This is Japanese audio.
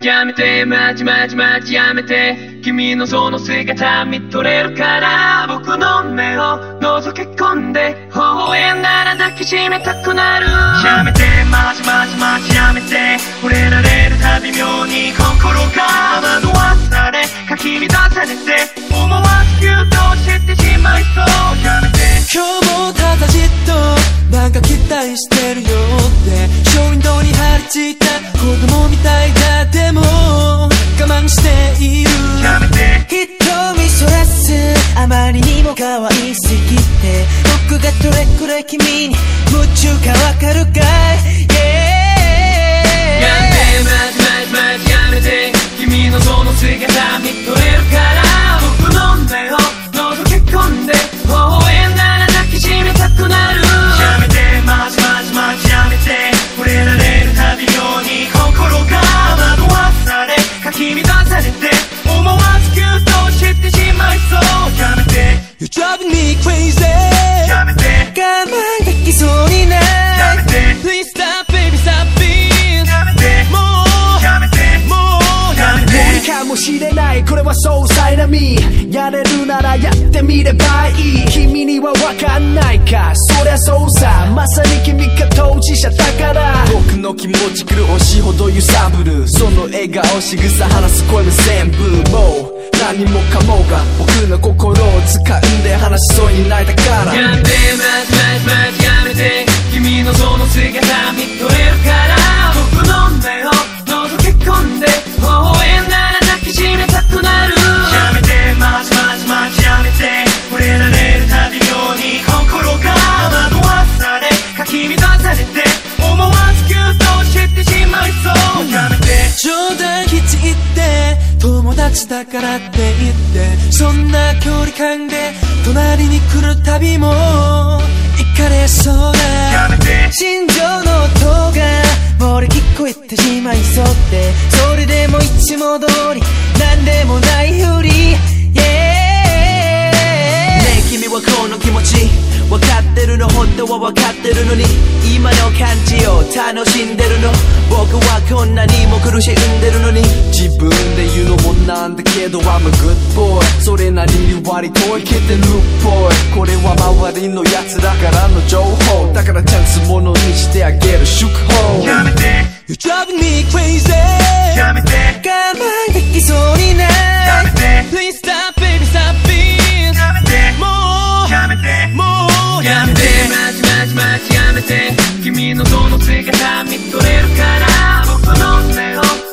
やめて、まじまじまじやめて。君のその姿見とれるから、僕の目を覗き込んで、微笑んだら抱きしめたくなる。やめて、まじまじまじやめて。触れられるたび妙に心が惑わされ、かき乱されて、思わずキュッとしてしまいそう。やめて。今日もただじっとなんか期待してるよってショーウィンドウに張り付いた子供みたいだ可愛すぎて僕がどれくらい君に夢中かわかるかい？しれない。これは総裁なみ。やれるならやってみればいい。君にはわかんないか。そりゃそうさ。まさに君が当事者だから。僕の気持ち狂うしほど揺さぶる。その笑顔仕草話す声も全部もう。何もかもが僕の心を掴んで話しそうになったから。やめて、達だからって言ってそんな距離感で隣に来るたびも行かれそうな心情の音が漏れ聞こえてしまいそうってそれでもいつも通り何でもないふり。Yeah ねえ君はこの気持ち分かってるの本当は分かってるのに今の感じを楽しんでるの。僕はこんなにも苦しんでるのに自分なんだけど I'm a good boy それなりに割といけてるっぽい。これは周りの奴らからの情報。だからチャンスものにしてあげる祝報やめて。You're driving me crazy やめて。我慢できそうにない。やめて。Please stop baby stop being やめて。もう。やめて。もう。やめて。マジマジマジやめて。君のどの手が見とれるから僕の手を。